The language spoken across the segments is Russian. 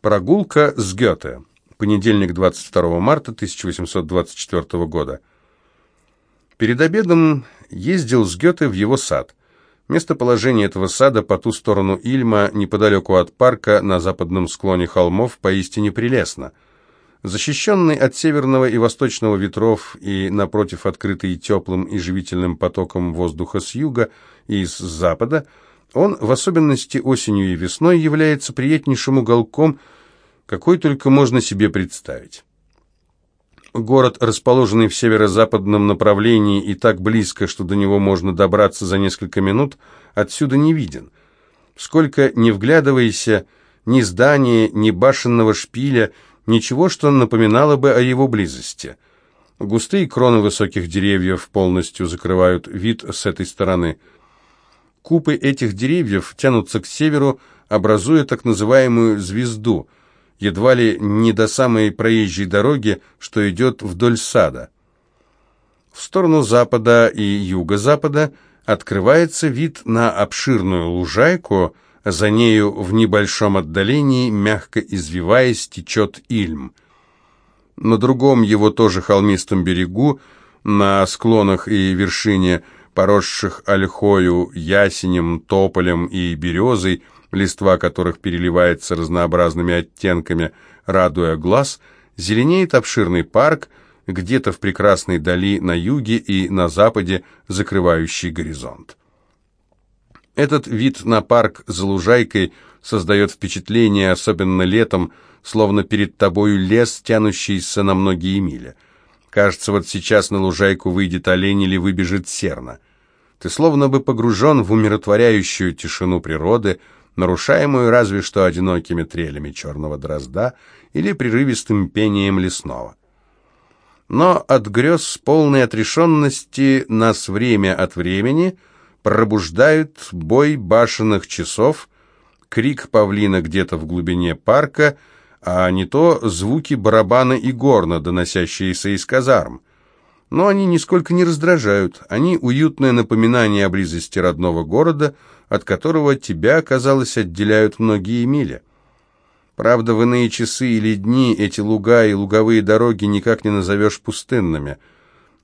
Прогулка с Гёте. Понедельник, 22 марта 1824 года. Перед обедом ездил с Гёте в его сад. Местоположение этого сада по ту сторону Ильма, неподалеку от парка, на западном склоне холмов, поистине прелестно. Защищенный от северного и восточного ветров и, напротив, открытый теплым и живительным потоком воздуха с юга и с запада – он, в особенности осенью и весной, является приятнейшим уголком, какой только можно себе представить. Город, расположенный в северо-западном направлении и так близко, что до него можно добраться за несколько минут, отсюда не виден. Сколько не вглядывайся, ни здания, ни башенного шпиля, ничего, что напоминало бы о его близости. Густые кроны высоких деревьев полностью закрывают вид с этой стороны – Купы этих деревьев тянутся к северу, образуя так называемую «звезду», едва ли не до самой проезжей дороги, что идет вдоль сада. В сторону запада и юго-запада открывается вид на обширную лужайку, за нею в небольшом отдалении, мягко извиваясь, течет Ильм. На другом его тоже холмистом берегу, на склонах и вершине – поросших ольхою, ясенем, тополем и березой, листва которых переливается разнообразными оттенками, радуя глаз, зеленеет обширный парк, где-то в прекрасной дали на юге и на западе, закрывающий горизонт. Этот вид на парк за лужайкой создает впечатление, особенно летом, словно перед тобою лес, тянущийся на многие мили. Кажется, вот сейчас на лужайку выйдет олень или выбежит серна. Ты словно бы погружен в умиротворяющую тишину природы, нарушаемую разве что одинокими трелями черного дрозда или прерывистым пением лесного. Но от грез полной отрешенности нас время от времени пробуждают бой башенных часов, крик павлина где-то в глубине парка, а не то звуки барабана и горна, доносящиеся из казарм. Но они нисколько не раздражают. Они уютное напоминание о близости родного города, от которого тебя, казалось, отделяют многие мили. Правда, в иные часы или дни эти луга и луговые дороги никак не назовешь пустынными.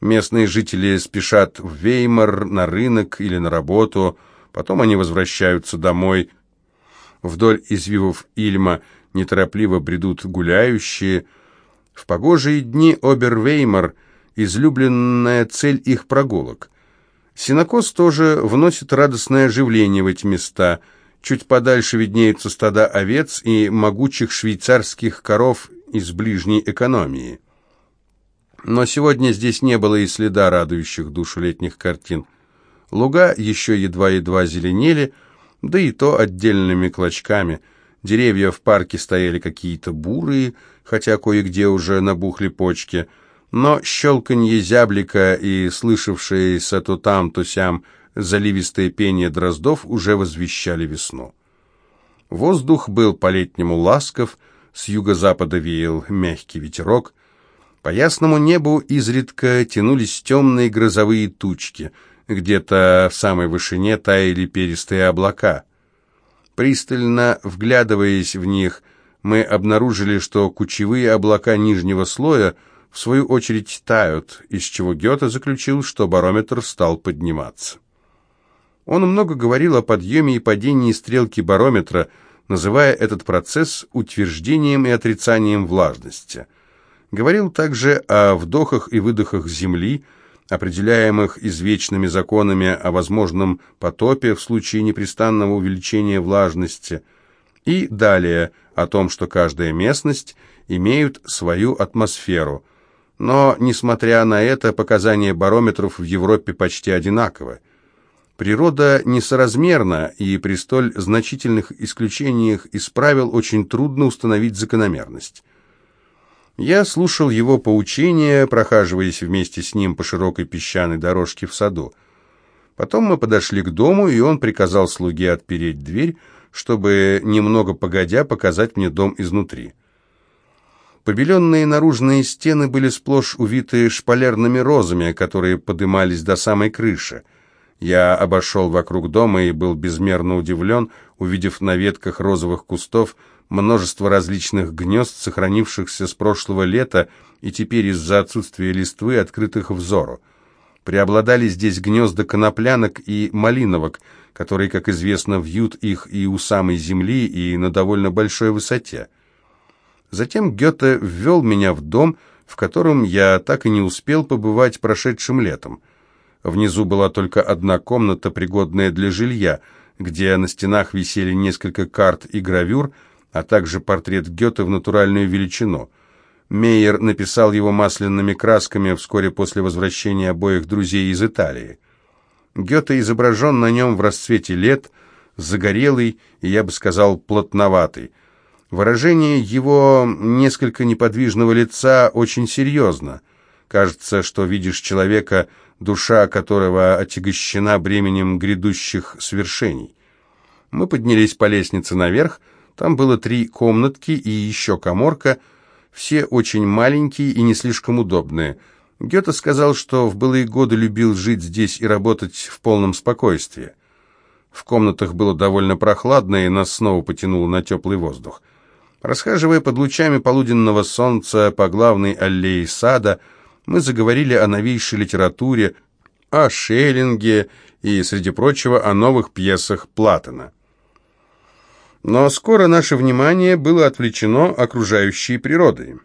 Местные жители спешат в Веймар, на рынок или на работу, потом они возвращаются домой. Вдоль извивов Ильма неторопливо бредут гуляющие. В погожие дни Обервеймар – излюбленная цель их прогулок. Синокос тоже вносит радостное оживление в эти места. Чуть подальше виднеются стада овец и могучих швейцарских коров из ближней экономии. Но сегодня здесь не было и следа радующих душу летних картин. Луга еще едва-едва зеленели, да и то отдельными клочками. Деревья в парке стояли какие-то бурые, хотя кое-где уже набухли почки – но щелканье зяблика и слышавшееся то там, то сям заливистое пение дроздов уже возвещали весну. Воздух был по-летнему ласков, с юго-запада веял мягкий ветерок, по ясному небу изредка тянулись темные грозовые тучки, где-то в самой вышине таяли перистые облака. Пристально вглядываясь в них, мы обнаружили, что кучевые облака нижнего слоя – в свою очередь тают, из чего Гёте заключил, что барометр стал подниматься. Он много говорил о подъеме и падении стрелки барометра, называя этот процесс утверждением и отрицанием влажности. Говорил также о вдохах и выдохах Земли, определяемых извечными законами о возможном потопе в случае непрестанного увеличения влажности, и далее о том, что каждая местность имеет свою атмосферу – но, несмотря на это, показания барометров в Европе почти одинаковы. Природа несоразмерна, и при столь значительных исключениях из правил очень трудно установить закономерность. Я слушал его поучения, прохаживаясь вместе с ним по широкой песчаной дорожке в саду. Потом мы подошли к дому, и он приказал слуге отпереть дверь, чтобы, немного погодя, показать мне дом изнутри. Побеленные наружные стены были сплошь увиты шпалерными розами, которые подымались до самой крыши. Я обошел вокруг дома и был безмерно удивлен, увидев на ветках розовых кустов множество различных гнезд, сохранившихся с прошлого лета и теперь из-за отсутствия листвы, открытых взору. Преобладали здесь гнезда коноплянок и малиновок, которые, как известно, вьют их и у самой земли, и на довольно большой высоте. Затем Гёте ввел меня в дом, в котором я так и не успел побывать прошедшим летом. Внизу была только одна комната, пригодная для жилья, где на стенах висели несколько карт и гравюр, а также портрет Гёте в натуральную величину – Мейер написал его масляными красками вскоре после возвращения обоих друзей из Италии. Гёте изображен на нем в расцвете лет, загорелый и, я бы сказал, плотноватый. Выражение его несколько неподвижного лица очень серьезно. Кажется, что видишь человека, душа которого отягощена бременем грядущих свершений. Мы поднялись по лестнице наверх, там было три комнатки и еще коморка – все очень маленькие и не слишком удобные. Гёте сказал, что в былые годы любил жить здесь и работать в полном спокойствии. В комнатах было довольно прохладно, и нас снова потянуло на теплый воздух. Расхаживая под лучами полуденного солнца по главной аллее сада, мы заговорили о новейшей литературе, о Шеллинге и, среди прочего, о новых пьесах Платона. Но скоро наше внимание было отвлечено окружающей природой.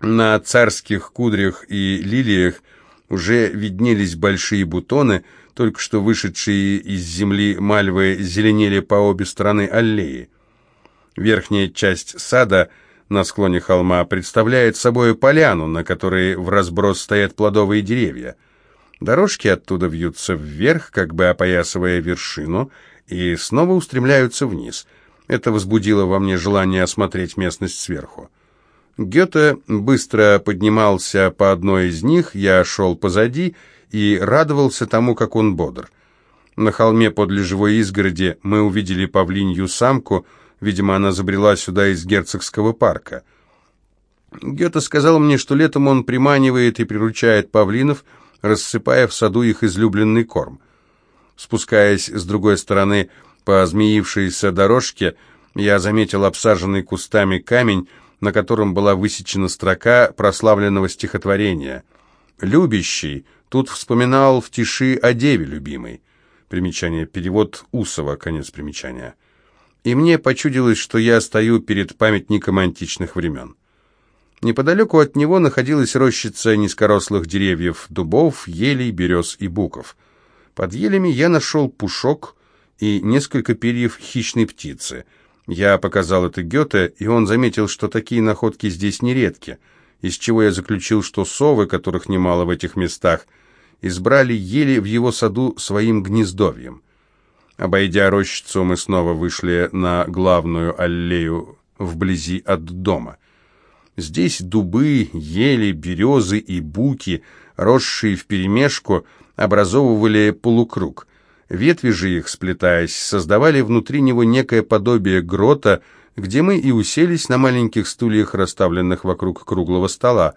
На царских кудрях и лилиях уже виднелись большие бутоны, только что вышедшие из земли мальвы зеленели по обе стороны аллеи. Верхняя часть сада на склоне холма представляет собой поляну, на которой в разброс стоят плодовые деревья. Дорожки оттуда вьются вверх, как бы опоясывая вершину, и снова устремляются вниз – это возбудило во мне желание осмотреть местность сверху. Гёте быстро поднимался по одной из них, я шел позади и радовался тому, как он бодр. На холме подле живой изгороди мы увидели павлинью самку, видимо, она забрела сюда из герцогского парка. Гёте сказал мне, что летом он приманивает и приручает павлинов, рассыпая в саду их излюбленный корм. Спускаясь с другой стороны по змеившейся дорожке я заметил обсаженный кустами камень, на котором была высечена строка прославленного стихотворения. «Любящий» тут вспоминал в тиши о деве любимой. Примечание, перевод Усова, конец примечания. И мне почудилось, что я стою перед памятником античных времен. Неподалеку от него находилась рощица низкорослых деревьев, дубов, елей, берез и буков. Под елями я нашел пушок, и несколько перьев хищной птицы. Я показал это Гёте, и он заметил, что такие находки здесь нередки, из чего я заключил, что совы, которых немало в этих местах, избрали ели в его саду своим гнездовьем. Обойдя рощицу, мы снова вышли на главную аллею вблизи от дома. Здесь дубы, ели, березы и буки, росшие вперемешку, образовывали полукруг. Ветви же их, сплетаясь, создавали внутри него некое подобие грота, где мы и уселись на маленьких стульях, расставленных вокруг круглого стола.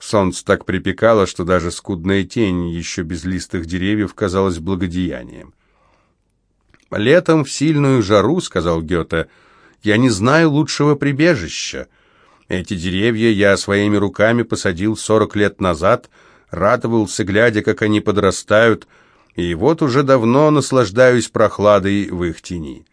Солнце так припекало, что даже скудная тень еще без листых деревьев казалась благодеянием. «Летом в сильную жару, — сказал Гёте, — я не знаю лучшего прибежища. Эти деревья я своими руками посадил сорок лет назад, радовался, глядя, как они подрастают, — и вот уже давно наслаждаюсь прохладой в их тени.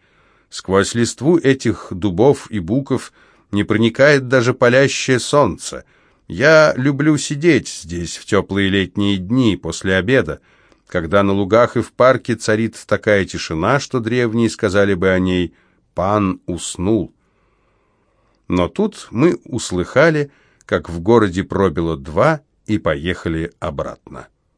Сквозь листву этих дубов и буков не проникает даже палящее солнце. Я люблю сидеть здесь в теплые летние дни после обеда, когда на лугах и в парке царит такая тишина, что древние сказали бы о ней «пан уснул». Но тут мы услыхали, как в городе пробило два и поехали обратно.